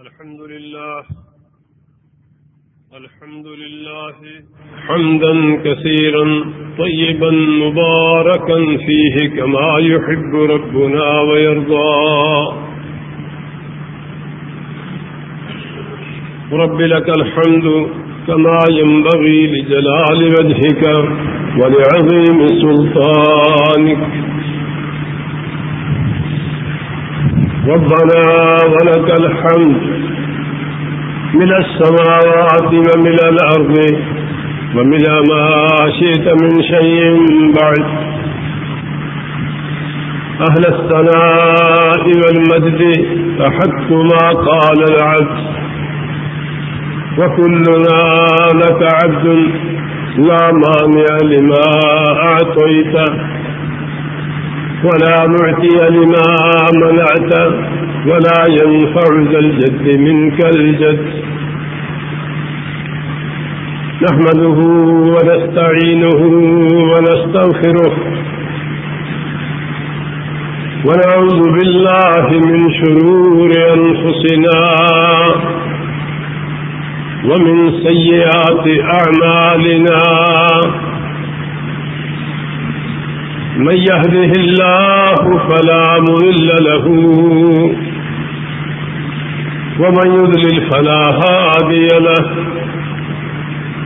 الحمد لله الحمد لله، حمدا كثيرا، طيبا مباركا فيه كما يحب ربنا ويرضى. رب لك الحمد كما ينبغي لجلال وجهك ولعظيم سلطانك. ربنا ولك الحمد من السماوات ومن الأرض ومن ما شئت من شيء بعد. أهل الثناء والمجد أحق ما قال العبد. وكلنا لك عبد، لا مانع لما أعطيت ولا معتي لما منعت ولا ينفع ذا الجد منك الجد. نحمده ونستعينه ونستغفره ونعوذ بالله من شرور أنفسنا ومن سيئات أعمالنا. من يهده الله فلا مذل له. ومن يذلل فلا هادي له.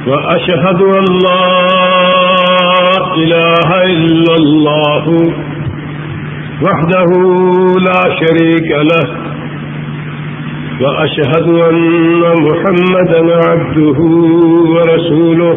وأشهد أن لا إله إلا الله وحده لا شريك له. وأشهد أن محمدا عبده ورسوله.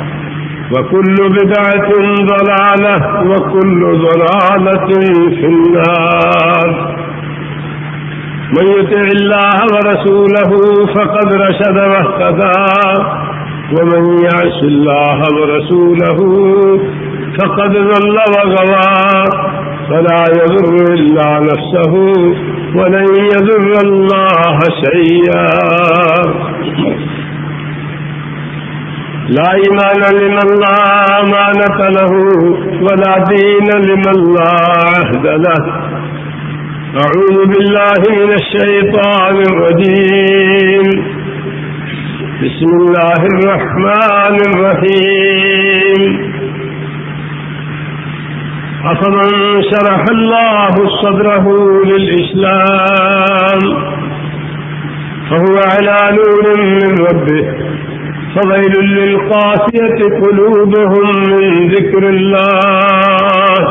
وكل بدعة ضلالة وكل ضلالة في النار. من يتع الله ورسوله فقد رشد واهتدى. ومن يعش الله ورسوله فقد ظل وغوى. فلا يذر إلا نفسه ولن يذر الله شيئا. لا إيمان لمن لا أمانة له ولا دين لمن لا عهد له. أعوذ بالله من الشيطان الرجيم. بسم الله الرحمن الرحيم. أفمن شرح الله صدره للإسلام فهو على نور من ربه. فويل للقاسية قلوبهم من ذكر الله.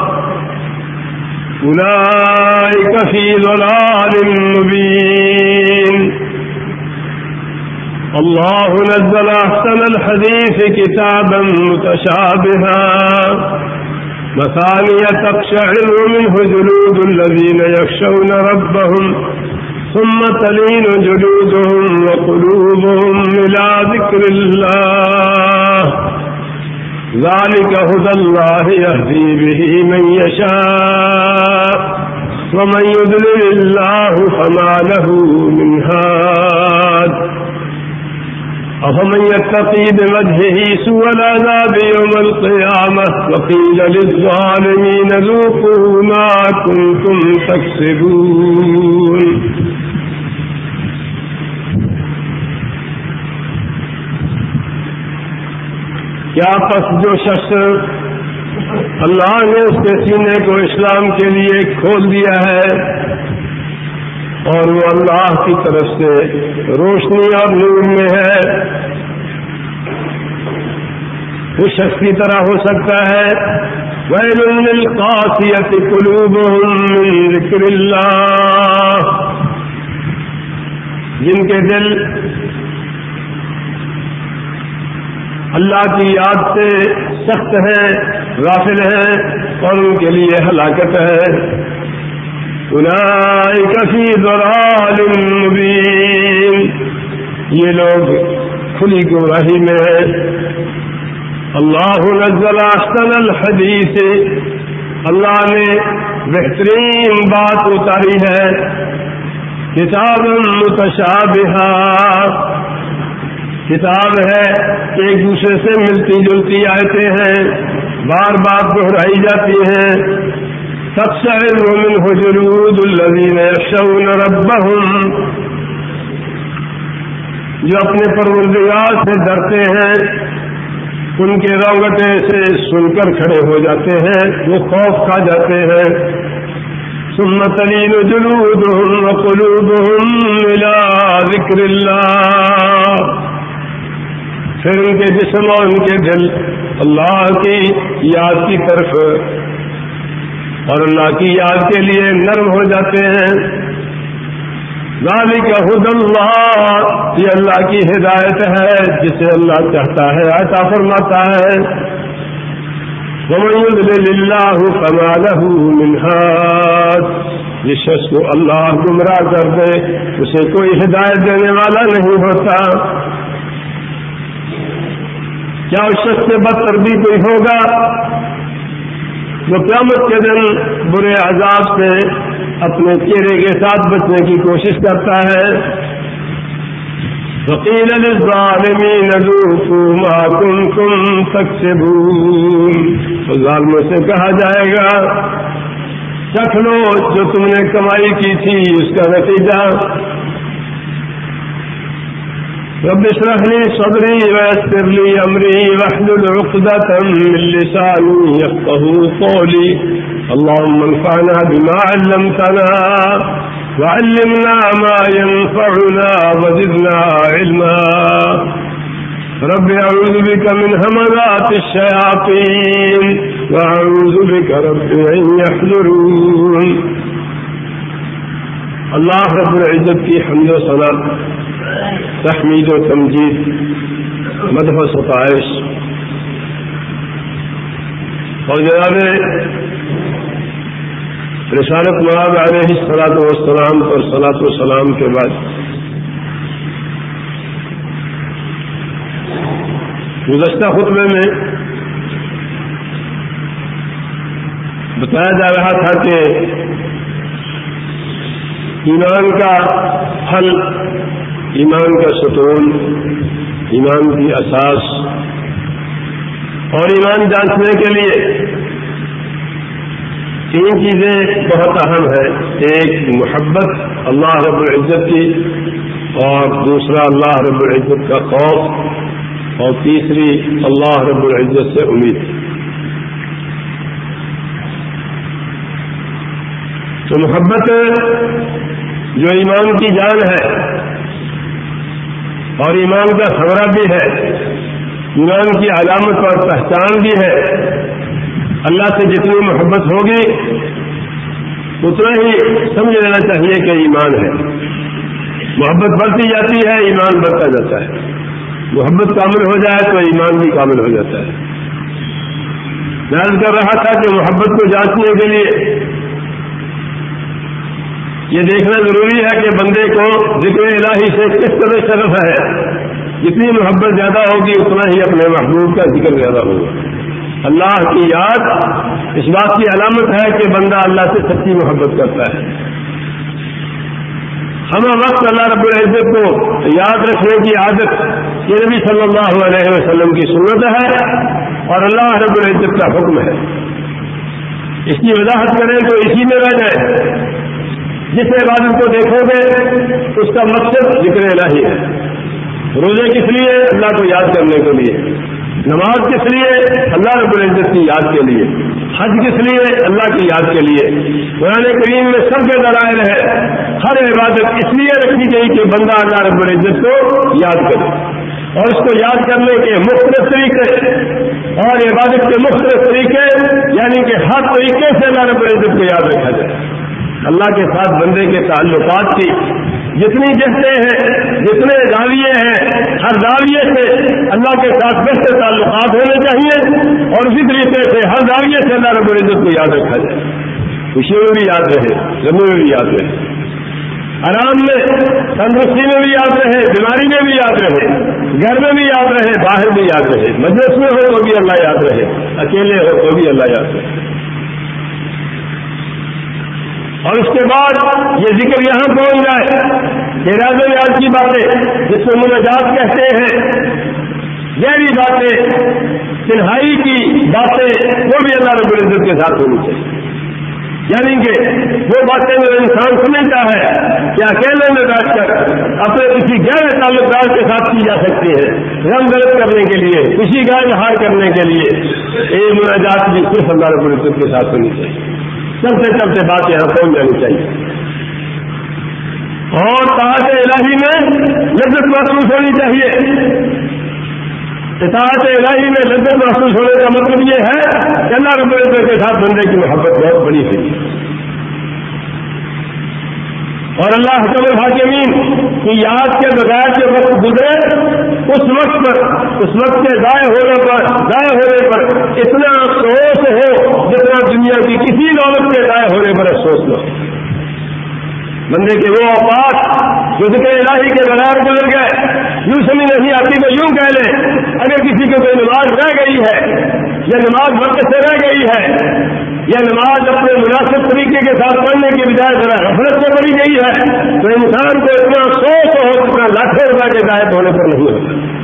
أولئك في ضلال مبين. الله نزل أحسن الحديث كتابا متشابها. مثانية تقشعر منه جلود الذين يخشون ربهم ثم تلين جلودهم وقلوبهم إلى ذكر الله. ذلك هدى الله يهدي به من يشاء. ومن يدلل الله فما له من هاد. أفمن يتقي بمجهه سوى العذاب يوم القيامة وقيل للظالمين ذوقوا ما كنتم تكسبون. کیا پس جو شخص اللہ نے اس کے سینے کو اسلام کے لیے کھول دیا ہے اور وہ اللہ کی طرف سے روشنی اور نور میں ہے۔ اس شخص کی طرح ہو سکتا ہے۔ قلوب ذکر اللہ۔ جن کے دل اللہ کی یاد سے سخت ہے غافل ہے اور ان کے لیے ہلاکت ہے۔ کفی دوران یہ لوگ کھلی گمراہی میں ہیں۔ اللہ نزل احسن الحدیث۔ اللہ نے بہترین بات اتاری ہے۔ کتاب متشابہ کتاب ہے، ایک دوسرے سے ملتی جلتی آتے ہیں۔ بار بار دہرائی جاتی ہیں۔ سب سے رومن ہو جرود الزین شون ربہم جو اپنے پروردگار سے ڈرتے ہیں، ان کے رونگٹے سے سن کر کھڑے ہو جاتے ہیں، وہ خوف کھا جاتے ہیں۔ سنت علی جلود قلوب ملا ذکر اللہ۔ پھر ان کے جسم اور ان کے دل اللہ کی یاد کی طرف اور اللہ کی یاد کے لیے نرم ہو جاتے ہیں۔ ذالک حد اللہ، یہ اللہ کی ہدایت ہے، جسے اللہ چاہتا ہے ایسا فرماتا ہے۔ جس شخص کو اللہ گمراہ کر دے، اسے کوئی ہدایت دینے والا نہیں ہوتا۔ کیا اس شخص سے بدتر بھی کوئی ہوگا؟ جو قیامت کے دن برے عذاب سے اپنے چہرے کے ساتھ بچنے کی کوشش کرتا ہے۔ وکیل ما کنتم تکسبون ظالموں سے کہا جائے گا چکھ لو جو تم نے کمائی کی تھی، اس کا نتیجہ رب اشرح لي صدري ويسر لي أمري واحلل عقدة من لساني يفقه قولي. اللهم انفعنا بما علمتنا وعلمنا ما ينفعنا وزدنا علما. رب أعوذ بك من همذات الشياطين وأعوذ بك رب أن يحضرون. اللہ رب العزت کی حمد و صنعت تحمید و تمجید، مدح و ستائش۔ اور جناب رسالت مراد علیہ سلاط وسلام اور سلاط و سلام کے بعد گزشتہ خطبے میں بتایا جا رہا تھا کہ ایمان کا پھل ایمان کا ستون، ایمان کی اساس اور ایمان جانچنے کے لیے تین چیزیں بہت اہم ہیں۔ ایک، محبت، اللہ رب العزت کی، اور دوسرا، اللہ رب العزت کا خوف، اور تیسری، اللہ رب العزت سے امید۔ تو محبت جو ایمان کی جان ہے اور ایمان کا خبرہ بھی ہے، ایمان کی علامت اور پہچان بھی ہے، اللہ سے جتنی محبت ہوگی، اتنا ہی سمجھ لینا چاہیے کہ ایمان ہے۔ محبت بڑھتی جاتی ہے، ایمان بڑھتا جاتا ہے۔ محبت کامل ہو جائے تو ایمان بھی کامل ہو جاتا ہے۔ میں کر رہا تھا کہ محبت کو جانچنے کے لیے یہ دیکھنا ضروری ہے کہ بندے کو ذکر الہی سے کس طرح شرف ہے؟ جتنی محبت زیادہ ہوگی، اتنا ہی اپنے محبوب کا ذکر زیادہ ہوگا۔ اللہ کی یاد، اس بات کی علامت ہے کہ بندہ اللہ سے سچی محبت کرتا ہے۔ ہم وقت اللہ رب العزت کو یاد رکھنے کی عادت یہ نبی صلی اللہ علیہ وسلم کی سنت ہے اور اللہ رب العزت کا حکم ہے۔ اس کی وضاحت کریں تو اسی میں رہ جائے۔ جس عبادت کو دیکھو گے، اس کا مقصد ذکر الہی ہے۔ روزے کس لیے؟ اللہ کو یاد کرنے کے لیے۔ نماز کس لیے؟ اللہ رب العزت کی یاد کے لیے۔ حج کس لیے؟ اللہ کی یاد کے لیے۔ قرآن کریم میں سب کے دلائل ہے ہر عبادت اس لیے رکھی گئی کہ بندہ اللہ رب العزت کو یاد کرے۔ اور اس کو یاد کرنے کے مختلف طریقے۔ اور عبادت کے مختلف طریقے یعنی کہ ہر طریقے سے اللہ رب العزت کو یاد رکھا جائے۔ اللہ کے ساتھ بندے کے تعلقات کی جتنی جہتیں ہیں، جتنے دعویے ہیں، ہر دعویے سے اللہ کے ساتھ بہتر تعلقات ہونے چاہیے اور اسی طریقے سے ہر دعویے سے اللہ رب العزت کو یاد رکھا جائے۔ خوشیوں میں بھی یاد رہے، غموں میں بھی یاد رہے۔ آرام میں، تندرستی میں بھی یاد رہے، بیماری میں بھی یاد رہے، گھر میں بھی یاد رہے، باہر بھی یاد رہے، مجلس میں ہو تو بھی اللہ یاد رہے، اکیلے ہو تو بھی اللہ یاد رہے۔ اور اس کے بعد یہ ذکر یہاں پہنچ جائے کہ راز یاد کی باتیں جس کو منجات کہتے ہیں، گہری باتیں، تنہائی کی باتیں، وہ بھی اللہ رب العزت کے ساتھ ہونی چاہیے۔ یعنی کہ وہ باتیں جو انسان سمجھتا ہے کہ اکیلے میں بیٹھ کر اپنے کسی غیر تعلقات کے ساتھ کی جا سکتی ہے، رنگ غلط کرنے کے لیے کسی کا اظہار کرنے کے لیے ایک مناجات بھی صرف اللہ رب العزت کے ساتھ ہونی چاہیے۔ چلتے چلتے بات یہاں پہنچ جانی چاہیے؟ اور طاعت الہی میں لذت محسوس ہونی چاہیے۔ اطاعت الہی میں لذت محسوس ہونے کا مطلب یہ ہے کہ اللہ رب العزت کے ساتھ بندے کی محبت بہت بڑی ہوئی۔ اور اللہ حکم الحاکمین کی یاد کے بغیر جو وقت گزرے، اس وقت پر، اس وقت کے ضائع ہونے پر، ضائع ہونے پر اتنا افسوس ہو جتنا دنیا کی کسی دولت کے ضائع ہونے پر افسوس ہو۔ بندے کے وہ اوقات جو ذکر الہی کے بغیر گزر گئے۔ یوں سمجھ نہیں آتی تو یوں کہہ لیں اگر کسی کو کوئی نماز رہ گئی ہے، یا نماز وقت سے رہ گئی ہے، یا نماز اپنے مناسب طریقے کے ساتھ پڑھنے کی بجائے ذرا غفلت میں پڑی گئی ہے، تو انسان کو اتنا سوچ ہو، اتنا لاکھوں روپئے کے دائت ہونے پر نہیں ہوتا۔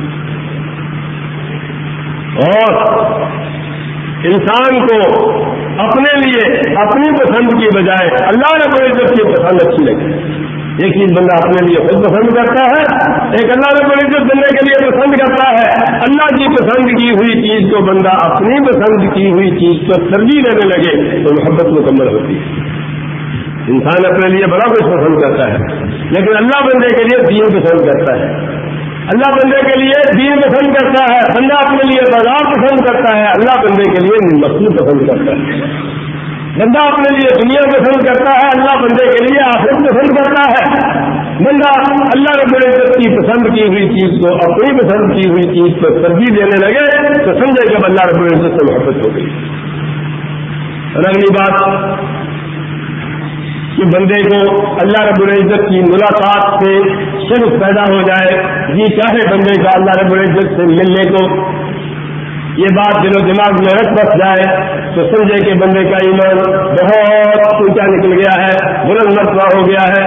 اور انسان کو اپنے لیے، اپنی پسند کی بجائے اللہ نے کوئی عزت کی پسند اچھی لگی۔ ایک چیز بندہ اپنے لیے خود پسند کرتا ہے، ایک اللہ نے بڑی عزت کے لیے پسند کرتا ہے۔ اللہ کی پسند کی ہوئی چیز کو بندہ اپنی پسند کی ہوئی چیز کو ترجیح دینے لگے تو محبت مکمل ہوتی ہے۔ انسان اپنے لیے بڑا کچھ پسند کرتا ہے، لیکن اللہ بندے کے لیے دین پسند کرتا ہے۔ اللہ بندے کے لیے دین پسند کرتا ہے، بندہ اپنے لیے بازار پسند کرتا ہے، اللہ بندے کے لیے مصنوع پسند کرتا ہے۔ بندہ اپنے لیے دنیا پسند کرتا ہے، اللہ بندے کے لیے آخر پسند کرتا ہے۔ بندہ اللہ رب العزت کی پسند کی ہوئی چیز کو اپنی پسند کی ہوئی چیز کو ترجیح دینے لگے تو سمجھے کہ اللہ رب العزت سے محبت ہو گئی۔ اور اگلی بات کہ بندے کو اللہ رب العزت کی ملاقات سے صرف پیدا ہو جائے۔ جی چاہے بندے کا اللہ رب العزت سے ملنے کو یہ بات دل و دماغ میں رکھ بس جائے تو سمجھے کہ بندے کا ایمان بہت اونچا نکل گیا ہے، بلند مرتبہ ہو گیا ہے۔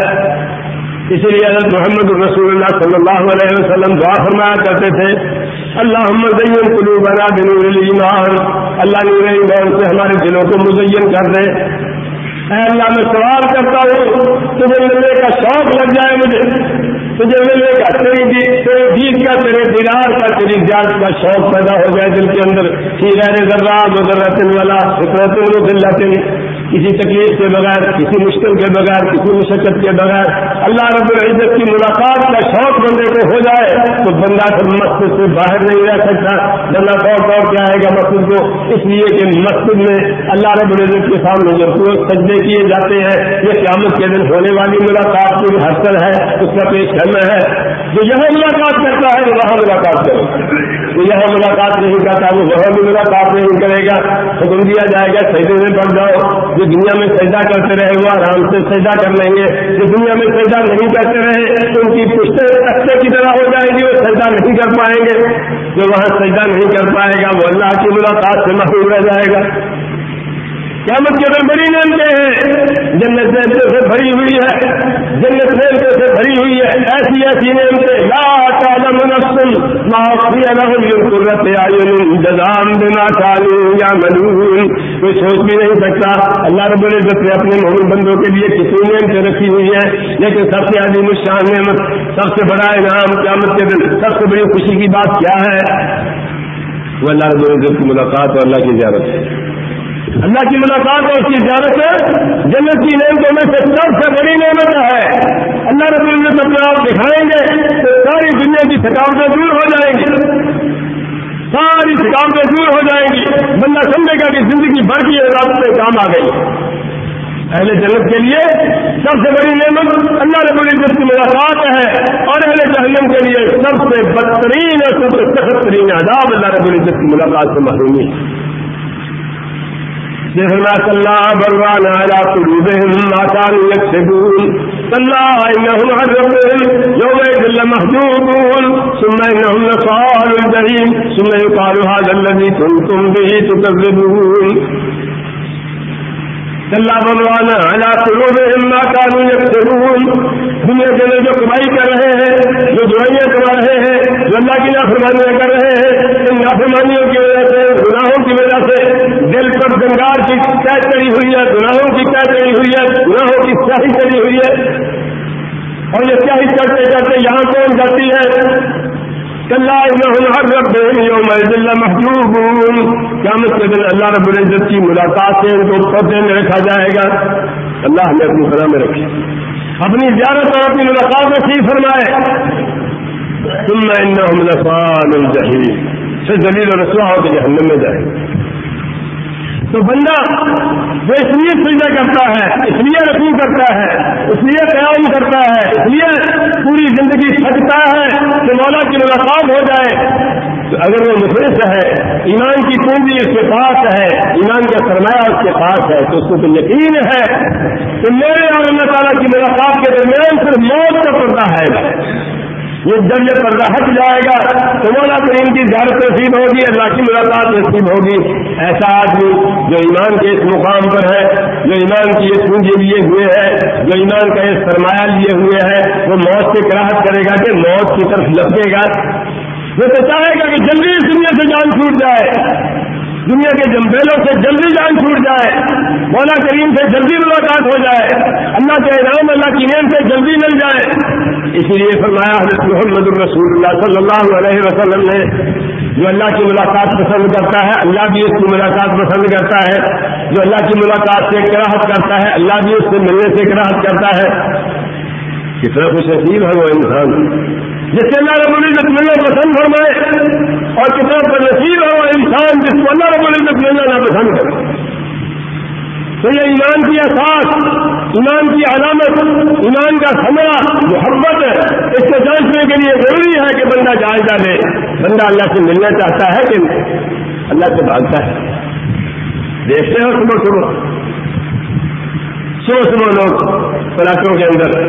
اسی لیے حضرت محمد الرسول اللہ صلی اللہ علیہ وسلم دعا فرمایا کرتے تھے اللہ محمد کلو بنا بنور ایمان اللہ نور ایمان سے ہمارے دلوں کو مزین کر دے۔ اے اللہ، میں سوال کرتا ہوں، تجھے ملنے کا شوق لگ جائے مجھے۔ تجھے ملنے کا تیری تیرے جیت کا، تیرے دیدار کا، تیری جان کا شوق پیدا ہو گیا دل کے اندر۔ ہی رہنے ذرا مدرت والا فطرت دل کسی تکلیف کے بغیر، کسی مشکل کے بغیر، کسی مشقت کے بغیر اللہ رب العزت کی ملاقات کا شوق بندے کو ہو جائے تو بندہ پھر مسجد سے باہر نہیں رہ سکتا۔ بندہ دوڑ دوڑ کے آئے گا مسجد کو۔ اس لیے کہ مسجد میں اللہ رب العزت کے سامنے جو سجدے کیے جاتے ہیں، یہ قیامت کے دن ہونے والی ملاقات کی حسر ہے، اس کا پیش کرنا ہے۔ جو یہاں ملاقات کرتا ہے وہ وہاں ملاقات کرے جو یہاں ملاقات نہیں کرتا، وہ وہاں بھی ملاقات نہیں کرے گا۔ حکم دیا جائے گا، سجدے میں پڑ جاؤ۔ جو دنیا میں سجدہ کرتے رہے وہ آرام سے سجدہ کر لیں گے۔ جو دنیا میں سجدہ نہیں کرتے رہے تو ان کی پشتے اچھے کی طرح ہو جائے گی، وہ سجدہ نہیں کر پائیں گے۔ جو وہاں سجدہ نہیں کر پائے گا، وہ اللہ کی ملاقات سے محروم رہ جائے گا۔ قیامت کے اندر بڑی نعمتیں ہیں۔ جنت نعمتوں سے بھری ہوئی ہے۔ جنت نعمتوں سے بھری ہوئی ہے۔ ایسی ایسی نعمتیں۔ لا تعلم نفس ما خفي لهم من قرة أعين جزاء بما كانوا يعملون۔ کوئی سوچ بھی نہیں سکتا۔ اللہ رب العزت نے اپنے مومن بندوں کے لیے کتنی نعمتیں رکھی ہوئی ہیں لیکن سب سے عظیم الشان نعمت، سب سے بڑا انعام قیامت کے دن، سب سے بڑی خوشی کی بات کیا ہے؟ وہ اللہ رب العزت کی ملاقات اور اللہ کی زیارت ہے۔ اللہ کی ملاقات اور اس کی زیارت ہے۔ جنت کی نعمتوں میں سے سب سے بڑی نعمت ہے۔ اللہ رب العزت اپنے آپ دکھائیں گے تو ساری دنیا کی تھکاوٹیں دور ہو جائیں گی۔ ساری تھکاوٹیں دور ہو جائیں گی۔ بندہ سمجھے گا کہ زندگی بھر کی رات سے کام آ گئی۔ اہل جنت کے لیے سب سے بڑی نعمت اللہ رب العزت کی ملاقات ہے۔ اور اہل جہنم کے لیے سب سے بدترین اور سب سے سخت ترین عذاب اللہ رب العزت کی ملاقات سے محرومی جہنا صلاح بلوان قلوبهم ما كانوا يكسبون صلى إنهم يومئذ لمحجوبون ثم إنهم لصال الجحيم ثم يقال هذا الذي كنتم به تكذبون ما كانوا دنیا کے لوگ جو کمائی کر رہے ہیں، جو دوائیاں کما رہے ہیں، جو اللہ کی نافرمانیاں کر رہے ہیں، ان نافرمانیوں کی وجہ سے کی وجہ سے دل پر گنگار کی قید کری ہوئی ہے، گناہوں کی قید کری ہوئی ہے، گناہوں کی سیاہی کری ہوئی ہے۔ اور یہ سیاہی کرتے کرتے یہاں کون جاتی ہے؟ محبوب کیا دن اللہ رب العزت کی ملاقات سے ان کو پردے میں رکھا جائے گا۔ اللہ ہمیں اپنی طرح میں رکھے۔ اپنی زیارت اور اپنی ملاقات میں ٹھیک فرمائے۔ تم میں سے دلیل اور رسوا ہو کے جہنم میں جائے۔ تو بندہ جو اس لیے سجدہ کرتا ہے، اس لیے رسو کرتا ہے، اس لیے قیام کرتا ہے، اس لیے پوری زندگی تھکتا ہے کہ مولا کی ملاقات ہو جائے۔ تو اگر وہ مفرس ہے، ایمان کی پونجی اس کے پاس ہے، ایمان کا سرمایہ اس کے پاس ہے، تو اس کو تو یقین ہے کہ میرے اور اللہ تعالیٰ کی ملاقات کے درمیان صرف موت کا پردہ ہے۔ یہ جب یہ پردہ ہٹ جائے گا۔ تو مولا کریم کی زیادہ نصیب ہوگی، اللہ کی ملاقات نصیب ہوگی۔ ایسا آدمی جو ایمان کے اس مقام پر ہے، جو ایمان کی یہ پونجی لیے ہوئے ہے، جو ایمان کا یہ سرمایہ لیے ہوئے ہے، وہ موت سے کراہت کرے گا کہ موت کی طرف لپکے گا۔ وہ تو چاہے گا کہ جلدی اس دنیا سے جان چھوٹ جائے۔ دنیا کے جمبیلوں سے جلدی جان چھوٹ جائے مولا کریم سے جلدی ملاقات ہو جائے، اللہ کے انعام اللہ کی نیم سے جلدی مل جائے۔ اسی لیے فرمایا حضرت محمد الرسول اللہ صلی اللہ علیہ وسلم نے، جو اللہ کی ملاقات پسند کرتا ہے، اللہ بھی اس کی ملاقات پسند کرتا ہے۔ جو اللہ کی ملاقات سے کراہت کرتا ہے، اللہ بھی اس سے ملنے سے کراہت کرتا ہے۔ کتنا خوش نصیب ہے وہ انسان۔ جس سے اللہ رب العزت ملنا پسند فرمائے اور کتنا پر نصیب ہے وہ انسان جس کو اللہ رب العزت ملنا نہ پسند کرے تو یہ ایمان کی احساس، ایمان کی علامت، ایمان کا سمرا محبت ہے۔ اس کو جانچنے کے لیے ضروری ہے کہ بندہ جائزہ لے۔ بندہ اللہ سے ملنا چاہتا ہے کہ اللہ سے بھاگتا ہے۔ دیکھتے ہیں صبح صبح۔ صبح صبح لوگ پلاٹوں کے اندر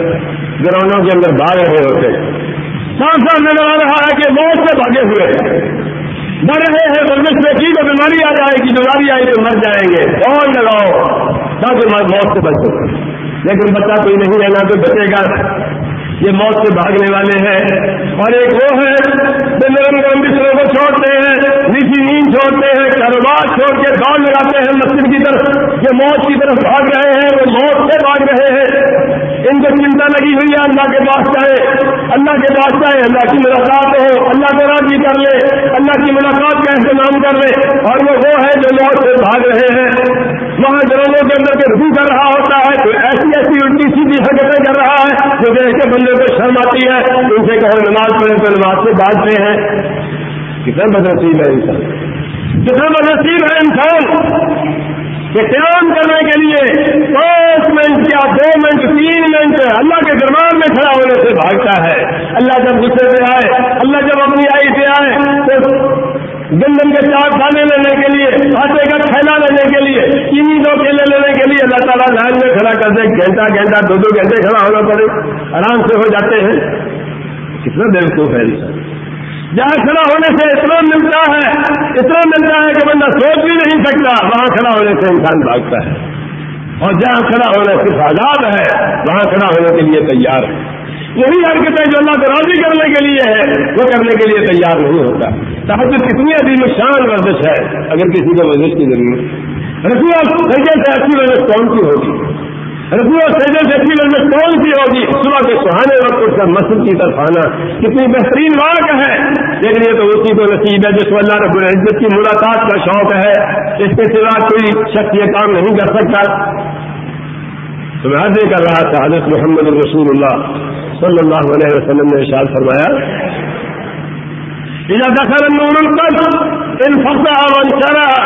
گراؤنڈوں کے اندر بھاگ رہے ہوتے صاف صاف نظر آ رہا ہے کہ موت سے بھاگے ہوئے۔ مر رہے ہیں ورزش میں کی تو بیماری آ جائے گی بیماری آئی تو مر جائیں گے۔ کون لگاؤ تاکہ موت سے بچ لیکن بچہ کوئی نہیں رہنا تو بچے گا۔ یہ موت سے بھاگنے والے ہیں۔ اور ایک وہ ہے، جو نرم گرم بستروں کو چھوڑتے ہیں نیچی نیند چھوڑتے ہیں، کاروبار چھوڑ کے دوڑ لگاتے ہیں مسجد کی طرف۔ یہ موت کی طرف بھاگ رہے ہیں، وہ موت سے بھاگ رہے ہیں۔ ان کو چنتا لگی ہوئی ہے، اللہ کے پاس جائے، اللہ کے پاس جائے، اللہ کی ملاقات ہو، اللہ کو راضی کر لے، اللہ کی ملاقات کا اہتمام کر لے۔ اور وہ وہ ہے جو موت سے بھاگ رہے ہیں۔ وہاں جرموں کے اندر کے کر رہا ہوتا ہے تو ایسی ایسی الٹی سیدھی حرکتیں کر رہا ہے جو دیکھ کے بندے کو شرم آتی ہے۔ ان سے کہو، نماز پڑھے تو نماز سے بانٹتے ہیں۔ کتنا بدنسیب ہے انسان۔ کتنا بدنسیب ہے انسان کہ قیام کرنے کے لیے پانچ منٹ یا دو منٹ، تین منٹ اللہ کے دربار میں کھڑا ہونے سے بھاگتا ہے۔ اللہ جب غصے سے آئے، اللہ جب اپنی آئی سے آئے، تو گندم کے چار کھانے لینے کے لیے آٹے کا کھیلا لینے کے لیے چینی دو کیلے لینے کے لیے اللہ تعالیٰ لائن میں کھڑا کر دے گھنٹہ گھنٹہ، دو دو گھنٹے کھڑا ہونا پڑے، آرام سے ہو جاتے ہیں۔ کتنا دیر کو ہے جہاں کھڑا ہونے سے اتنا ملتا ہے، اتنا ملتا ہے کہ بندہ سوچ بھی نہیں سکتا، وہاں کھڑا ہونے سے انسان بھاگتا ہے۔ اور جہاں کھڑا ہونا صرف آزاد ہے، وہاں کھڑا ہونے کے لیے تیار ہے۔ یہی حرکت ہے جو اللہ کو راضی کرنے کے لیے ہے وہ کرنے کے لیے تیار نہیں ہوتا۔ تحجد کتنی عظیم شان ورزش ہے، اگر کسی کو ورزش کی ضرورت رسو اور سے اچھی ورزش کون سی ہوگی؟ رسو اور سجن سے اچھی ورزش کون سی ہوگی؟ صبح کے سہانے وقت اس کا مسجد کی طرف آنا کتنی بہترین واقع ہے۔ لیکن یہ تو اسی کو نصیب ہے جس کو اللہ رب العزت کی ملاقات کا شوق ہے۔ اس کے سوا کوئی شخص یہ کام نہیں کر سکتا۔ تو میں عرض کر رہا تھا، حضرت محمد رسول اللہ صلی اللہ علیہ وسلم نے اشار فرمایا دخل النور القلب ان فقع من شرع،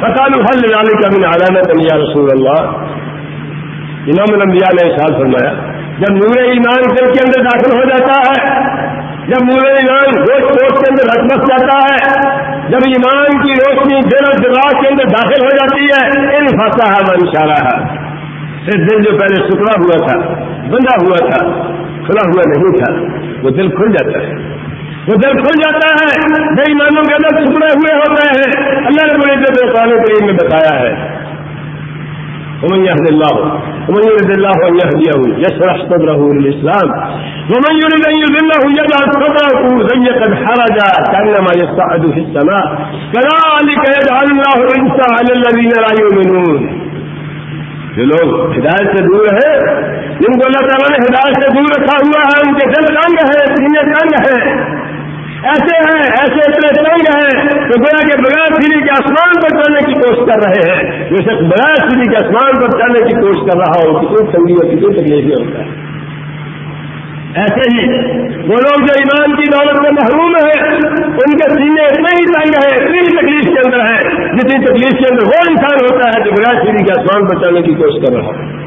فقالوا هل ذلك من علامة يا رسول اللہ؟ امام الانبیاء نے اشار فرمایا، جب نور ایمان دل کے اندر داخل ہو جاتا ہے، جب نور ایمان گوشت گوشت کے اندر رکھ بس جاتا ہے، جب ایمان کی روشنی دل اور دماغ کے اندر داخل ہو جاتی ہے، ان فصا ہے من اشارہ ہے دل جو پہلے سکڑا ہوا تھا بندہ ہوا تھا، کھلا ہوا نہیں تھا، وہ دل کھل جاتا ہے۔ وہ دل کھل جاتا ہے، بے ایمانوں کے اندر ٹکڑے ہوئے ہوتے ہیں۔ اللہ نے بڑے دل قرآن کریم میں بتایا ہے۔ ومن ومن يرد الله ان يهديه، يشرح صدره للاسلام ومن يرد ان يذله، يجعل صدره ضيقا حرجا كانما يصعد في السماء. كذلك يجعل الله الرجس على الذين لا يؤمنون. جو لوگ ہدایت سے دور ہے. جن کو اللہ تعالیٰ نے ہدایت سے دور رکھا ہوا ہے، ان کے دل تنگ ہے سینے تنگ ہے ایسے ہیں، ایسے اتنے تنگ ہیں کہ گویا کے بغیر سیری کے آسمان پر چلنے کی کوشش کر رہے ہیں۔ جو شخص بغیر سیری کے آسمان پر چلنے کی کوشش کر رہا ہو، کتنی تنگی اور کتنی تکلیفیں ہوتا ہے۔ ایسے ہی وہ لوگ جو ایمان کی دولت میں محروم ہیں، ان کے سینے اتنے ہی تنگ ہے اتنی ہی تکلیف کے اندر ہے جتنی تکلیف کے اندر وہ انسان ہوتا ہے جو بغیر سیری کے آسمان بچانے کی کوشش کر رہا ہے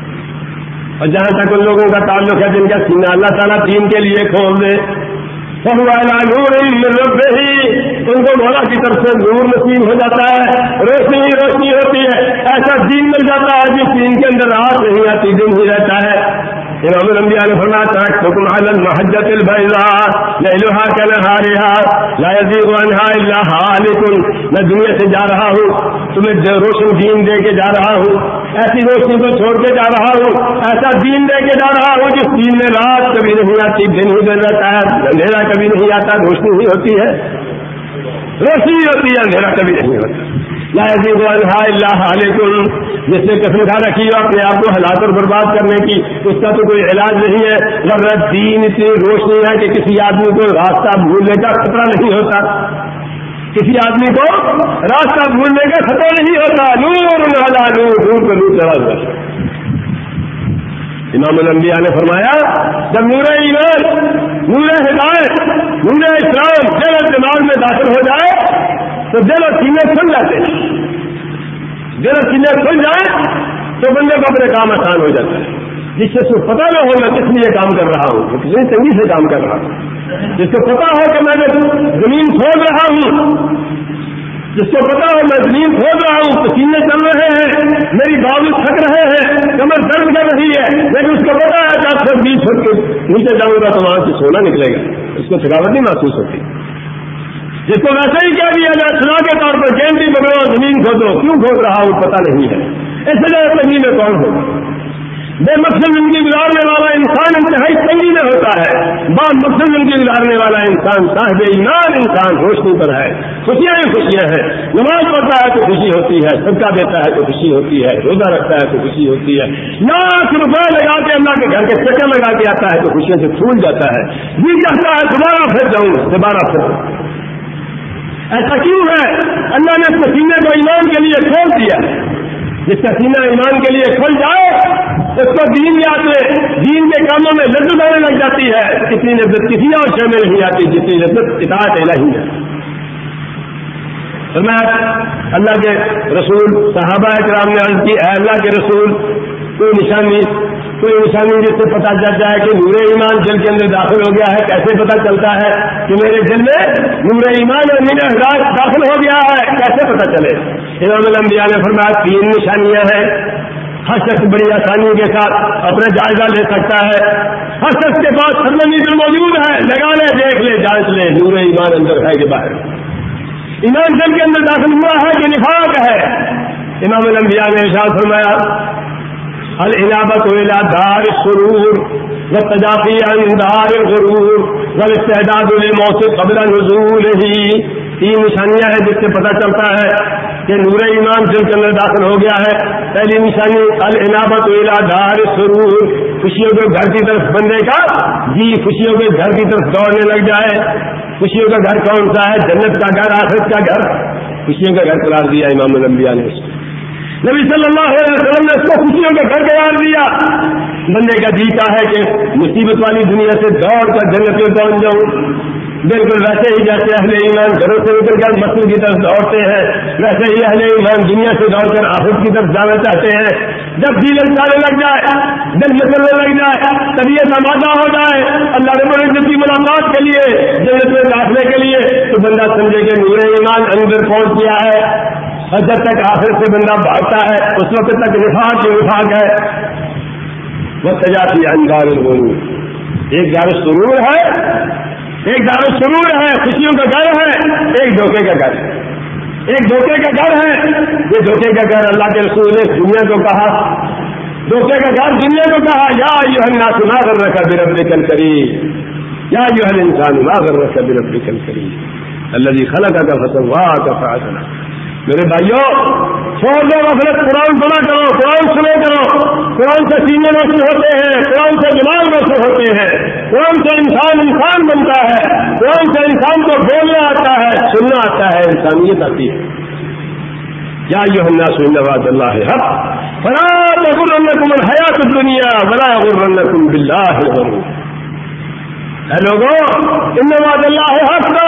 اور جہاں تک ان لوگوں کا تعلق ہے، جن کا سینہ اللہ تعالیٰ دین کے لیے کھول دے ان کو مولا کی طرف سے نور نصیب ہو جاتا ہے، روشنی ہی روشنی ہوتی ہے۔ ایسا دین مل جاتا ہے جس دین کے اندر رات نہیں آتی، دن ہی رہتا ہے۔ امام الانبیاء نے فرمایا ترکتکم علی المحجۃ البیضاء لیلها کنہارها لا یزیغ عنها الا حالک میں دنیا سے جا رہا ہوں، تمہیں روشن دین دے کے جا رہا ہوں، ایسی روشنی کو چھوڑ کے جا رہا ہوں، ایسا دین دے کے جا رہا ہوں جس دین میں رات کبھی نہیں آتی، دن ہی دن رہتا ہے، اندھیرا کبھی نہیں آتا، روشنی ہی ہوتی ہے، روشنی ہوتی ہے، اندھیرا کبھی نہیں ہوتا۔ اللہ علیکم جس نے قسم کھا رکھی ہو اپنے آپ کو حالات اور برباد کرنے کی، اس کا تو کوئی علاج نہیں ہے۔ ورنہ دین اتنی روشنی ہے کہ کسی آدمی کو راستہ بھولنے کا خطرہ نہیں ہوتا۔ کسی آدمی کو راستہ بھولنے کا خطرہ نہیں ہوتا۔ نور نور نور کا نور چڑھا ہوا امام الانبیاء نے فرمایا، جب نور ایمان، نور ہدایت، نور اسلام دل دماغ میں داخل ہو جائے تو دل اور سینے کھل جاتے ہیں۔ دل اور سینے کھل جائے تو بندے کو اپنے کام آسان ہو جاتا ہے جس سے پتا نہ ہو میں کس لیے کام کر رہا ہوں کتنی تنگی سے کام کر رہا ہوں۔ جس کو پتا ہو کہ میں زمین کھول رہا ہوں، جس کو پتا ہو میں زمین کھول رہا ہوں، پسینے چل رہے ہیں، میری بابو تھک رہے ہیں کمر درد کر رہی ہے۔ لیکن اس کو پتا ہے کہ آپ بیچ چھوڑ کے نیچے جاؤں گا تو وہاں سے سونا نکلے گا۔ اس کو تھکاوٹ نہیں محسوس ہوتی۔ جس کو ویسے ہی کہہ دیا جائے، سنا کے طور پر گیندی پکڑو زمین کھودو کیوں کھود رہا ہوں پتا نہیں ہے۔ اس لیے تنگی میں کون ہو بے مقصد زندگی گزارنے والا انسان انتہائی تنگی میں ہوتا ہے۔ با مقصد زندگی گزارنے والا انسان صاحب ایمان انسان روشنی پر ہے۔ خوشیاں ہی خوشیاں ہیں۔ نماز پڑھتا ہے تو خوشی ہوتی ہے، صدقہ دیتا ہے تو خوشی ہوتی ہے، روزہ رکھتا ہے تو خوشی ہوتی ہے۔ لاکھ روپئے لگا کے اللہ کے گھر کے چکر لگا کے آتا ہے تو خوشیوں سے پھول جاتا ہے۔ جی چاہتا ہے دوبارہ پھر جاؤں، دوبارہ پھر ایسا کیوں ہے؟ اللہ نے اس سینے کو ایمان کے لیے کھول دیا۔ جس کا سینہ ایمان کے لیے کھل جائے، اس کو دین یاد دین کے کاموں میں لذت آنے لگ جاتی ہے۔ کتنی لذت کسی اور شے میں نہیں آتی جتنی لذت اطاعت نہیں ہے۔ تو میں اللہ کے رسول، صحابہ کرام نے عرض کی، اے اللہ کے رسول، کوئی نشانی کوئی نشانی جس سے پتا چل جائے کہ نور ایمان دل کے اندر داخل ہو گیا ہے، کیسے پتا چلتا ہے کہ میرے دل میں نور ایمان اور نیر احراج داخل ہو گیا ہے؟ کیسے پتا چلے؟ امام الانبیاء نے فرمایا، تین نشانیاں ہیں۔ ہر شخص بڑی آسانی کے ساتھ اپنا جائزہ لے سکتا ہے۔ ہر شخص کے پاس سرمنیٹر موجود ہے۔ لگا لے، دیکھ لے، جانچ لے، نور ایمان اندر ہے کہ باہر۔ ایمان دل کے اندر داخل ہوا ہے کہ نفاق ہے۔ امام الانبیاء نے ارشاد فرمایا العنابت الى دار السرور والتجافي عن دار الغرور والاستعداد للموت قبل نزوله. تین نشانیاں ہیں جس سے پتہ چلتا ہے کہ نور ایمان دل کے اندر داخل ہو گیا ہے. پہلی نشانی العنابت الا دار سرور خوشیوں کے گھر کی طرف بندے کا. جی خوشیوں کے گھر کی طرف دوڑنے لگ جائے. خوشیوں کا گھر کون سا ہے؟ جنت کا گھر، آخرت کا گھر. خوشیوں کا گھر قرار دیا امام الانبیاء نے نبی صلی اللہ علیہ وسلم نے اس کو خوشیوں کا گھر قرار دیا بندے کا جیتا ہے کہ مصیبت والی دنیا سے دوڑ کر جنت میں پہنچ جاؤں۔ بالکل ویسے ہی جیسے اہل ایمان گھروں سے نکل کر مسجد کی طرف دوڑتے ہیں، ویسے ہی اہل ایمان دنیا سے دوڑ کر آفت کی طرف جانا چاہتے ہیں۔ جب دل چانے لگ جائے، دل نکلنے لگ جائے، طبیعت آمادہ ہو جائے، اللہ رب العزت کی ملاقات کے لیے، جنت میں داخلے کے لیے، تو بندہ سمجھے کہ نور ایمان اندر پہنچ گیا ہے۔ اور جب تک آخر سے بندہ بھاگتا ہے، اس وقت تک وفاق کی وفاق ہے۔ وہ سجاتی انگار ایک گار سرور ہے، ایک دار سرور ہے، خوشیوں کا گھر ہے، ایک دھوکے کا گھر۔ ایک دھوکے کا گھر ہے، یہ دھوکے کا گھر اللہ کے رسول نے دنیا کو کہا۔ دھوکے کا گھر دنیا کو کہا، یا یو ہن سنا کر رکھا برب کل کری یا یو ہن انسان نہ کر رکھا برب کل کری اللہ جی خلا کا فصل واہ کا فاصلہ میرے بھائیوں چھوڑ دو غفلت قرآن سنا کرو، قرآن سنے کرو۔ قرآن سے سینے مشہور ہوتے ہیں، قرآن سے دماغ مشہور ہوتے ہیں۔ قرآن سے انسان انسان بنتا ہے۔ قرآن سے انسان کو بولنا آتا ہے، سننا آتا ہے، انسانیت آتی ہے۔ کیا یہ ہم سن نواز اللہ حق فلا غرنکم الحیات الدنیا، ولا غرنکم باللہ الغرور۔ لوگوں ان نواز اللہ حق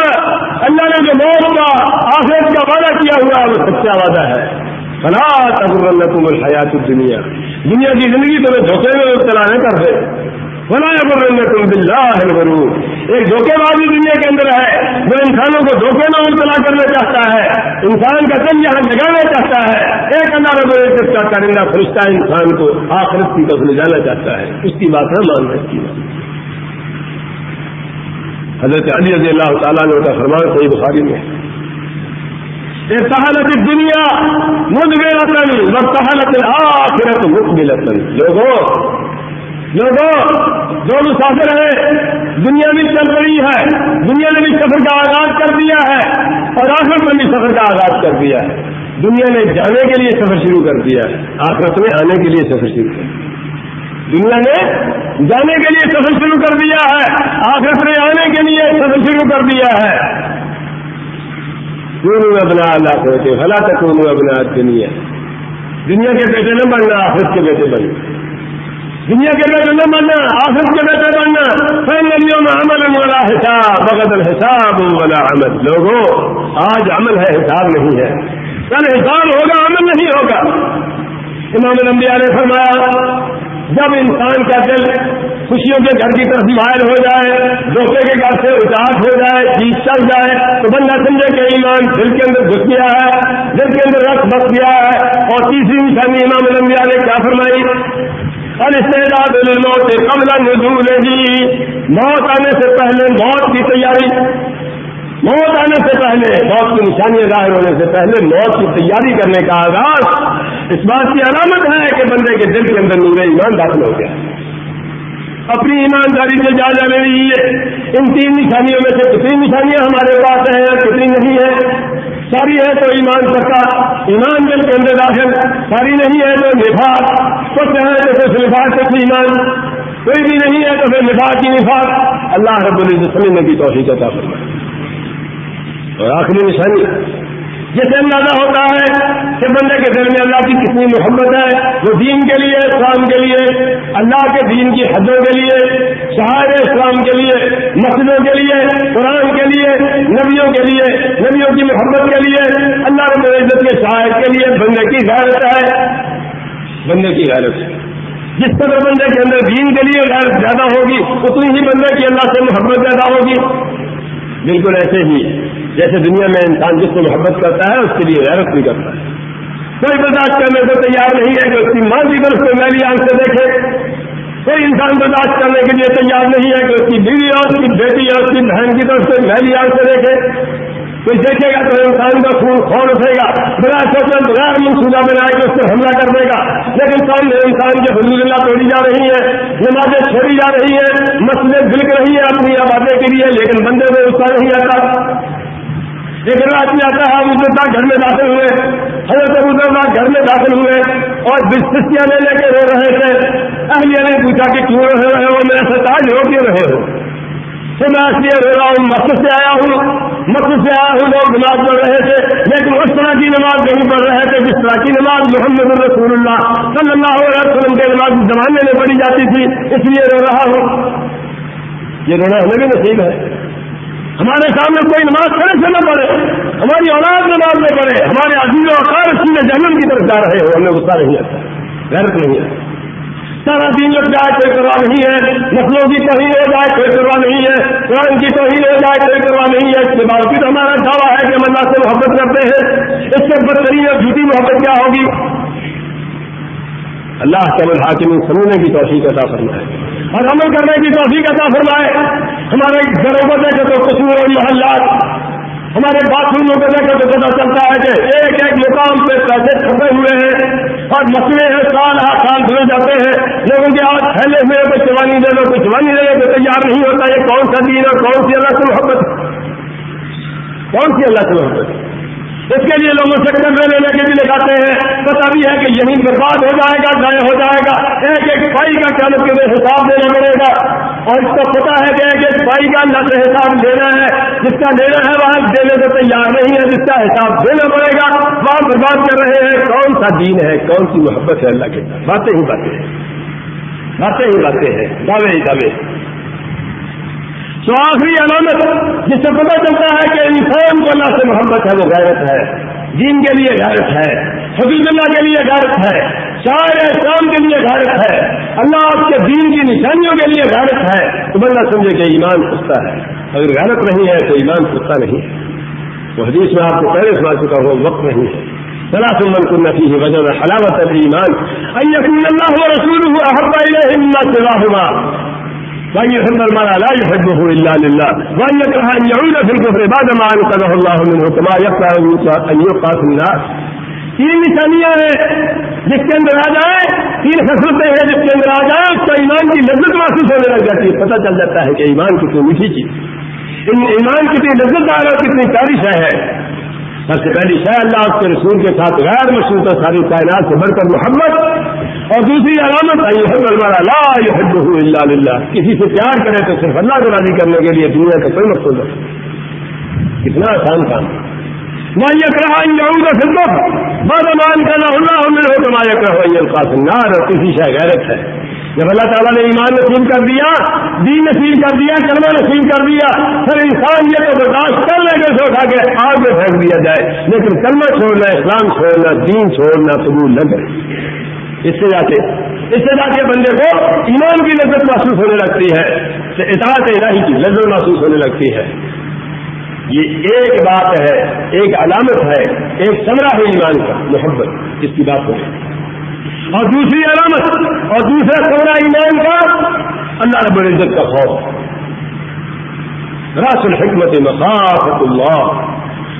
اللہ نے جو موت کا، آخرت کا وعدہ کیا ہوا ہے وہ سچا وعدہ ہے۔ فلا تم الحیات دنیا دنیا کی زندگی تمہیں دھوکے میں مبتلا نہیں کر دے۔ فلا تم بلّہ ایک دھوکے بازی دنیا کے اندر ہے، جو انسانوں کو دھوکے میں مبتلا کرنا چاہتا ہے۔ انسان کا دل یہاں جگانا چاہتا ہے۔ ایک اللہ رب العزت کا کرندہ فرشتہ انسان کو آخرت کی طرف لے جانا چاہتا ہے۔ اس کی بات ہے مان رہی حضرت علی رضی اللہ تعالیٰ نے کا فرمان صحیح بخاری میں سہالت دنیا مد میں رتن و سہالت آخرت مک ملتن لوگوں لوگوں جو مسافر ہیں دنیا بھی چل رہی ہے، دنیا نے بھی سفر کا آغاز کر دیا ہے، اور آخرت میں بھی سفر کا آغاز کر دیا ہے۔ دنیا نے جانے کے لیے سفر شروع کر دیا ہے، آخرت میں آنے کے لیے سفر شروع کر دیا دنیا نے جانے کے لیے سفر شروع کر دیا ہے آخر میں آنے کے لیے سفر شروع کر دیا ہے۔ کیوں اپنا اللہ کو بھلا تک اپنا دنیا دنیا کے بیٹے نہ بننا آفس کے بیٹے بننا۔ دنیا کے بیٹے نہ بننا آفس کے بیٹے بننا۔ فیملیوں میں عمل والا حساب، بغد الحساب والا عمل۔ لوگوں، آج عمل ہے، حساب نہیں ہے۔ کل حساب ہوگا، عمل نہیں ہوگا۔ امام الانبیاء نے فرمایا جب انسان کا دل خوشیوں کے گھر کی طرف مائل ہو جائے، دوسرے کے گھر سے اچاس ہو جائے چیز چل جائے، تو بندہ سمجھے کہ ایمان دل کے اندر گھس گیا ہے، دل کے اندر رقص بس گیا ہے۔ اور تیسری نشانی امام الانبیاء نے کیا فرمائی؟ اور استعداد موت قبل نزول ہی۔ موت آنے سے پہلے موت کی تیاری۔ موت آنے سے پہلے موت کی نشانیاں ظاہر ہونے سے پہلے موت کی تیاری کرنے کا آغاز۔ اس بات کی علامت ہے کہ بندے کے دل کے اندر نور ایمان داخل ہو گیا۔ اپنی ایمانداری سے جا جانے لیجیے ان تین نشانیوں میں سے کتنی نشانیاں ہمارے پاس ہیں کتنی نہیں ہے ساری ہے تو ایمان پکا، ایمان دل کے اندر داخل، ساری نہیں ہے تو نفاق۔ کچھ ہے تو کچھ نفاق کچھ ایمان، کوئی بھی نہیں ہے تو پھر نفاق کی نفاق۔ اللہ رب العزت سمجھنے کی توفیق عطا فرمائے۔ اور آخری نشانی جیسے اندازہ ہوتا ہے کہ بندے کے دل میں اللہ کی کتنی محبت ہے، وہ دین کے لیے، اسلام کے لیے، اللہ کے دین کی حدوں کے لیے، شاعر اسلام کے لیے، مسجدوں کے لیے، قرآن کے لیے، نبیوں کے لیے، نبیوں کی محبت کے لیے، اللہ رب العزت کے شاعر کے لیے بندے کی غیرت ہے۔ بندے کی غیرت۔ جس قدر بندے کے اندر دین کے لیے غیر زیادہ ہوگی، اتنی ہی بندے کی اللہ سے محبت زیادہ ہوگی۔ بالکل ایسے ہی۔ جیسے دنیا میں انسان جس سے محبت کرتا ہے، اس کے لیے غیرت بھی کرتا ہے۔ کوئی برداشت کرنے کو تیار نہیں ہے کہ اس کی ماں کی طرف سے میری آنکھ سے دیکھے۔ کوئی انسان برداشت کرنے کے لیے تیار نہیں ہے کہ اس کی بیوی اور اس کی بیٹی اور اس کی بہن کی طرف سے میری آنکھ سے دیکھے۔ کوئی دیکھے گا تو انسان کا خون خون اٹھے گا۔ بغیر سوچے بغیر منصوبہ بنائے گا اس پر حملہ کر دے گا۔ لیکن سامنے انسان کی حضور اللہ توڑی جا رہی ہے نمازیں چھوڑی جا رہی ہے مسئلے بلک رہی ہے اپنی آبادی کے لیے، لیکن بندے میں اس کا نہیں آتا۔ ایک آدمی آتا ہے ابو گھر میں داخل ہوئے۔ حضرت ابو گھر میں داخل ہوئے اور بستیاں لے لے کے رو رہے تھے۔ اہلیہ نے پوچھا کہ کیوں رہ رہے ہو؟ میرے سے تاج ہو، کیوں رہے ہو؟ تو میں اس لیے رو رہا ہوں مقصد سے آیا ہوں۔ مقصد سے آیا ہوں، لوگ نماز پڑھ رہے تھے۔ لیکن اس طرح کی نماز نہیں پڑھ رہے تھے، جس طرح کی نماز محمد رسول اللہ صلی اللہ علیہ وسلم کے نماز زمانے میں پڑھی جاتی تھی، اس لیے رو رہا ہوں۔ یہ رونا ہمیں بھی نصیب ہے۔ ہمارے سامنے کوئی نماز پڑھے سے نہ پڑھے، ہماری اولاد نماز میں پڑھے، ہمارے عزیز و اکار سینے جہنم کی طرف جا رہے ہو ہمیں غصہ نہیں آتا، غیرت نہیں ہے سارا دین لگ جائے، کوئی کروا نہیں ہے، نسلوں کی توہین ہو جائے، کوئی کروا نہیں ہے، قرآن کی توہین ہو جائے، کوئی کروا نہیں ہے۔ اس کے باوجود ہمارا دعویٰ ہے کہ ہم اللہ سے محبت کرتے ہیں۔ اس سے بدترین اور جھوٹی محبت کیا ہوگی؟ اللہ کے عمل حاکم سمجھنے کی توفیق عطا فرمائے۔ اور عمل کرنے کی توفیق عطا فرمائے۔ ہمارے گھروں کو دیکھے تو قصور اور محلات، ہمارے باتھ روموں کو دیکھے تو پتا چلتا ہے کہ ایک ایک مقام پہ پیسے چھپے ہوئے ہیں اور مسئلے ہیں، سال ہر سال دھلے جاتے ہیں۔ لیکن کہ ہاتھ پھیلے ہوئے کوئی جوانی دے دو کوئی جوانی دے دو تیار نہیں ہوتا یہ کون سا دین اور کون سی اللہ سے محبت؟ کون سی اللہ سے محبت؟ اس کے لیے لوگوں سے قرضے لینے کے بھی لگاتے ہیں۔ پتا بھی ہے کہ یہیں برباد ہو جائے گا، ضائع ہو جائے گا۔ ایک ایک بھائی کا کیا کے لیے حساب دینا پڑے گا۔ اور اس کو پتا ہے کہ ایک ایک بھائی کا اللہ سے حساب دینا ہے۔ جس کا لینا ہے وہاں دینے کو تیار نہیں ہے، جس کا حساب دینا پڑے گا وہاں برباد کر رہے ہیں۔ کون سا دین ہے؟ کون سی محبت ہے اللہ کے؟ باتیں ہی باتیں ہیں۔ باتیں ہی باتیں ہیں۔ دعوے ہی دعوے۔ تو آخری علامت جس سے پتا چلتا ہے کہ انسان کو اللہ سے محبت ہے، وہ غیرت ہے۔ دین کے لیے غیرت ہے، حدود اللہ کے لیے غیرت ہے، شاعر اسلام کے لیے غیرت ہے، اللہ آپ کے دین کی نشانیوں کے لیے غیرت ہے۔ تو بندہ سمجھے کہ ایمان پختہ ہے۔ اگر غیرت نہیں ہے تو ایمان پختہ نہیں ہے۔ تو حدیث میں آپ کو پہلے سنا چکا ہوں وقت نہیں ہے۔ سلا سمن کو نفی ہے وجہ حلاوت ایمان اللہ رسول احبا سے وأن يحب المرء لا يحبه إلا لله وأن يكره أن يعود في الكفر بعد ما أنقذه الله منه كما يكره أن يبقى في النار. تین نشانیاں ہیں جس کے اندر آ جائے تین خصلتیں ہیں جس کے اندر آ جائے اس کا ایمان کی لذت محسوس ہونے لگ جاتی ہے، پتہ چل جاتا ہے کہ ایمان کتنی میٹھی چیز. ایمان کتنی لذت دار اور کتنی پیاری تاریخ ہے. سب سے پہلی شہ اللہ اس کے رسول کے ساتھ غیر مشروط ساری کائنات سے بڑھ کر محمد اور دوسری علامت لا اللہ اللہ کسی سے پیار کرے تو صرف اللہ کو راضی کرنے کے لیے دنیا کا کوئی مقصود نہیں۔ کتنا آسان کام۔ نہ یہ کہا بعد مان کا نہ اللہ ہو تو یہ کہا القاس نار اور کسی شہ غیرت ہے۔ جب اللہ تعالیٰ نے ایمان نصیب کر دیا، دین نصیب کر دیا کلمہ نصیب کر دیا، پھر انسان یہ تو برداشت کر لے گا اٹھا کے آگ میں پھینک دیا جائے۔ لیکن کلمہ چھوڑنا، اسلام چھوڑنا، دین چھوڑنا قبول نہ کرے۔ اس سے جا کے اس سے جا کے بندے کو ایمان کی لذت محسوس ہونے لگتی ہے۔ اطاعت الہی کی لذت محسوس ہونے لگتی ہے۔ یہ ایک بات ہے، ایک علامت ہے، ایک سمرا ہے ایمان کا، محبت، اس کی بات ہو اور دوسری علامت، اور دوسرا سورا ایمان کا، اللہ رب العزت کا خوف۔ راس الحکمت مقافت اللہ۔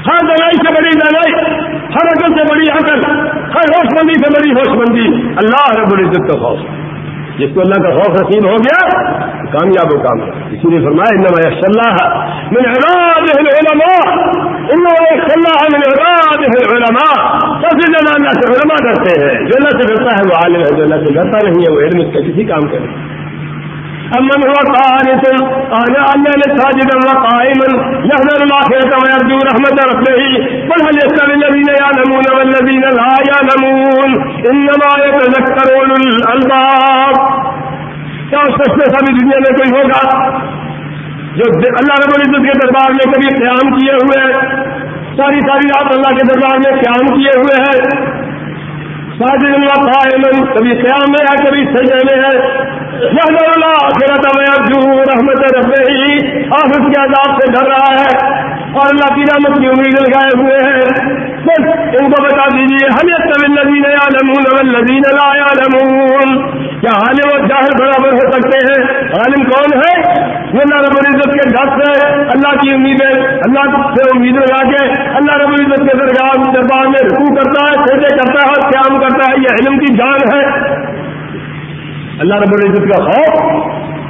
ہر دلائی سے بڑی دلائی ہر عقل سے بڑی عقل، ہر ہوش مندی سے بڑی ہوش مندی اللہ رب العزت کا خوف۔ جس کو اللہ کا خوف نصیب ہو گیا، کامیاب ہو کام اسی لیے فرمایا، انما یخش اللہ من عباده العلماء۔ انما یخش اللہ من عباده العلماء۔ سب سے زیادہ اللہ سے علماء ڈرتے ہیں۔ جو اللہ سے ڈرتا ہے، وہ عالم ہے۔ جو اللہ سے ڈرتا نہیں ہے، وہ علم اس کا کسی کام کرے۔ أمن هو قانت آناء الليل ساجدا وقائما يحذر الآخرة ويرجو رحمة ربه. قل هل يستوي الذين يعلمون والذين لا يعلمون؟ إنما يتذكر أولو الألباب. کیا اس سے سبھی دنیا میں کوئی ہوگا جو اللہ رب العزت کے دربار میں کبھی قیام کیے ہوئے ہیں ساری ساری رات اللہ کے دربار میں قیام کیے ہوئے ہیں ساجد اللہ قائمن کبھی قیام میں ہے، کبھی سجے میں ہے۔ رحمت رب ہی کے عذاب سے ڈر رہا ہے اور اللہ کی رحمت کی امید لگائے ہوئے ہیں. بس ان کو بتا دیجیے ہم الذین یعلمون والذین لا یعلمون. کیا عالم اور جاہل برابر ہو سکتے ہیں؟ عالم کون ہے؟ یہ اللہ رب العزت کے ڈر سے، اللہ کی امیدیں، اللہ سے امید لگا کے، اللہ رب العزت کے درگاہ دربار میں رکو کرتا ہے پیسے کرتا ہے اور قیام کرتا ہے. یہ علم کی جان ہے۔ اللہ رب العزت کا خوف،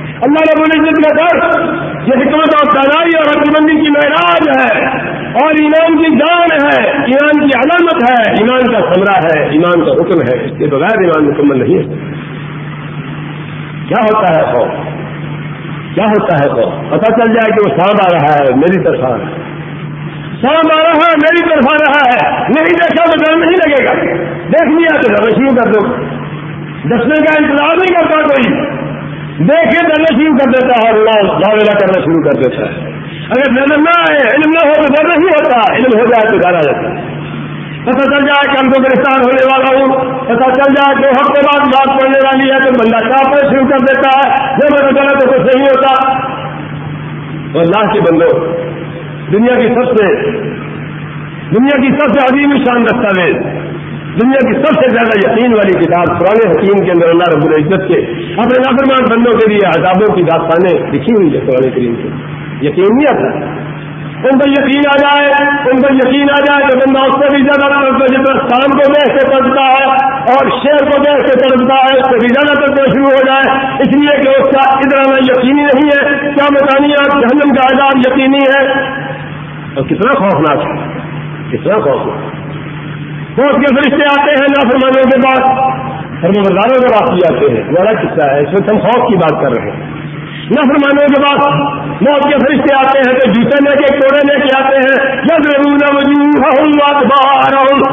اللہ رب العزت کا ڈر، یہ حکمت اور تعدادی اور بندی کی معراج ہے اور ایمان کی جان ہے، ایمان کی علامت ہے، ایمان کا سمرا ہے، ایمان کا حکم ہے، اس کے بغیر ایمان مکمل نہیں ہے۔ کیا ہوتا ہے خوف؟ کیا ہوتا ہے خوف؟ پتا چل جائے کہ وہ سانپ آ رہا ہے، میری طرف آ رہا ہے۔ سانپ آ رہا ہے، میری طرف آ رہا ہے۔ نہیں دیکھا تو ڈر نہیں لگے گا۔ دیکھ لیا تو ڈر شروع کر دو دسنے کا انتظار نہیں کرتا کوئی۔ دیکھے ڈرنا شروع کر دیتا ہے اور لاویلا کرنا شروع کر دیتا ہے۔ اگر نظر نہ آئے، علم نہ ہو تو ڈر نہیں ہوتا، علم ہو جائے تو ڈر آ جاتا ہے۔ پتا چل جائے کہ ہم کو گرفتار ہونے والا ہوں۔ پتا چل جائے کہ ہفتے بعد بات پڑنے والی ہے تو بندہ کہاں پر شروع کر دیتا ہے؟ جب پتا چلا تو کچھ نہیں ہوتا۔ اور اللہ کے بندو، دنیا کی سب سے، دنیا کی سب سے عظیم شان دستاویز۔ دنیا کی سب سے زیادہ یقین والی کتاب پرانے حکیم کے اندر اللہ رب العزت کے اپنے نافرمان بندوں کے لیے عذابوں کی داستانیں لکھی ہوئی ہے قرآن کریم کی۔ یقین نہیں آتا۔ ان کو یقین آ جائے، ان کو یقین آ جائے تو بندہ اس سے بھی زیادہ جتنا شام کو دیکھ کے پڑھتا ہے اور شیر کو دیکھ کے پڑھتا ہے، اس سے بھی زیادہ پڑھنا شروع ہو جائے۔ اس لیے کہ اس کا ادھر آنا یقینی نہیں ہے، کیا بتانی آپ جہنم کا آزاد یقینی ہے؟ اور کتنا خوفناک ہے، کتنا خوفناک۔ بہت کے فرشتے آتے ہیں نافرمانوں کے بعد فرمبرداروں کے بعد آتے ہیں۔ بڑا قصہ ہے، اس وقت ہم خوف کی بات کر رہے ہیں۔ نفرمانوں کے بعد موت کے فرشتے آتے ہیں، تو جوتے لے کے، کوڑے لے کے آتے ہیں۔ جب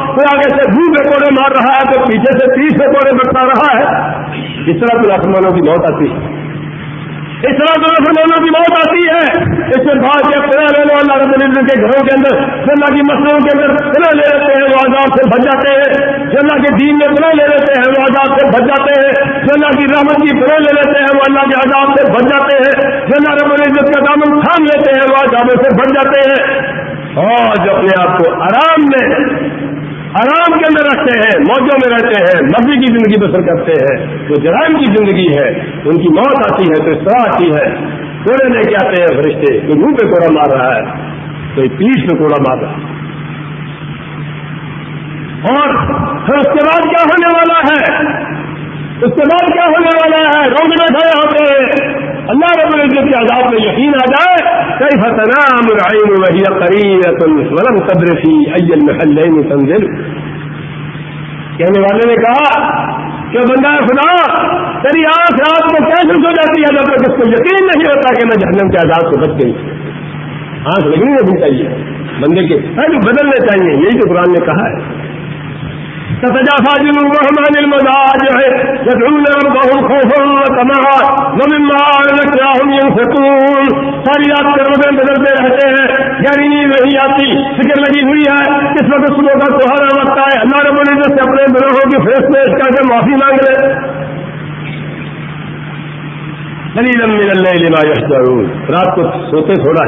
کوئی آگے سے دو پہ کوڑے مار رہا ہے، تو پیچھے سے تیس پہ کوڑے بٹا رہا ہے۔ اس طرح تو نفرمانوں کی موت آتی ہے۔ اس طرح تو مسلمانوں کی موت آتی ہے۔ اس میں بعد کے پڑا لینے والا رب العزت کے گھروں کے اندر اللہ کی مسلوں کے اندر پڑا لے لیتے ہیں، وہ آزاد سے بچ جاتے ہیں۔ اللہ کے دین میں پڑا لے لیتے ہیں، وہ آزاد سے بچ جاتے ہیں۔ اللہ کی رحمت کی پڑا لے لیتے ہیں، وہ اللہ کے آزاد سے بچ جاتے ہیں۔ اللہ رب العزت کا دامن تھام لیتے ہیں، وہ آزادوں سے بچ جاتے ہیں۔ اور جو اپنے آپ کو آرام میں آرام کے اندر رکھتے ہیں، موجوں میں رہتے ہیں، نبی کی زندگی بسر کرتے ہیں، جو جرائم کی زندگی ہے، ان کی موت آتی ہے، تو اس طرح آتی ہے۔ کوڑے لے کے آتے ہیں فرشتے کوئی منہ پہ کوڑا مار رہا ہے کوئی پیٹ پہ کوڑا مار رہا ہے۔ اور پھر اس کے بعد کیا ہونے والا ہے؟ اس کے بعد کیا ہونے والا ہے؟ روڈ میں کھڑے ہوتے ہیں۔ اللہ رب العزت کے عذاب میں یقین آ جائے کئی فتنام العین وہی قریب ولم قدر ای تنزل۔ کہنے والے نے کہا کہ بندہ خدا، تیری آنکھ رات کو کیسے سو جاتی ہے جب تک اس کو یقین نہیں ہوتا کہ میں جہنم کے عذاب کو بچ گئی۔ آنکھ لگنی نہیں چاہیے۔ بندے کے بدلنے چاہیے، یہی تو قرآن نے کہا ہے۔ تتجافى جنوبهم عن المضاجع يدعون ربهم خوفا وطمعا، ومما رزقناهم ينفقون. ساری رات کروٹیں بدلتے رہتے ہیں گہری نیند نہیں آتی، فکر لگی ہوئی ہے کس وقت صبح کا سہارا وقت ہے اللہ رب العزت سے اپنے گروہوں کی فیصلے اس کر کے معافی مانگ لے۔ قليلا من الليل ما يحذرون رات کو سوتے تھوڑا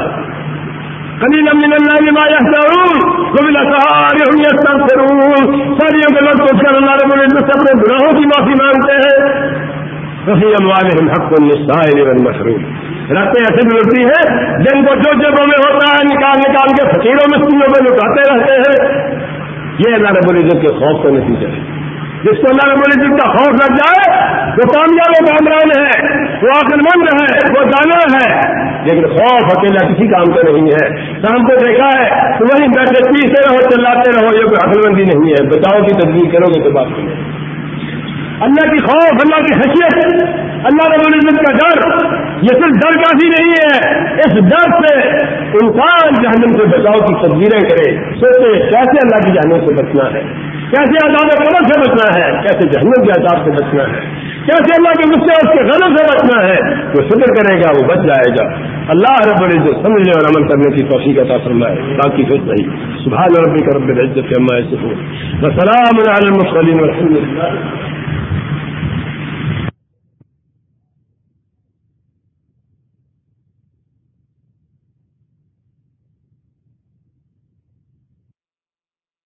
ہے قليلا من الليل ما يهجرون وبالاسحار هم يستغفرون ساریوں کے وقت اس کر اللہ رب العزت سے اپنے گناہوں کی معافی مانگتے ہیں وفي اموالهم حق للسائل والمحروم رکھتے ایسے بھی لڑتی ہے جن کو جو جگہوں میں ہوتا ہے نکال نکال کے فقیروں میں سنوں میں لٹاتے رہتے ہیں یہ اللہ رب العزت کے خوف کا نتیجہ ہے جس کو اللہ رب العزت کا خوف لگ جائے، وہ کامیاب کامران ہے، وہ عقل مند ہے، وہ دانا ہے۔ لیکن خوف اکیلا کسی کام کا نہیں ہے۔ کام کو دیکھا ہے تو وہیں بیٹھے پیستے رہو، چلاتے رہو، یہ کوئی عقل مندی نہیں ہے۔ بچاؤ کی تدبیر کرو گے تو بات کرو اللہ کی خوف، اللہ کی حیثیت اللہ رب العزت کا ڈر، یہ صرف ڈر کافی نہیں ہے۔ اس ڈر سے انسان جہنم سے بچاؤ کی تدبیریں کرے۔ سوچے کیسے اللہ کی جہنم سے بچنا ہے؟ کیسے عذاب قبر سے بچنا ہے؟ کیسے جہنم کے عذاب سے بچنا ہے؟ کیسے اللہ کے غصے اس کے غلط سے بچنا ہے؟ وہ فکر کرے گا، وہ بچ جائے گا۔ اللہ رب العزت سمجھنے اور عمل کرنے کی توفیق عطا فرمائے۔ باقی پھر صحیح سبحان ربی کا رب العزت عما یصفون۔ وسلام علی المرسلین والحمد لله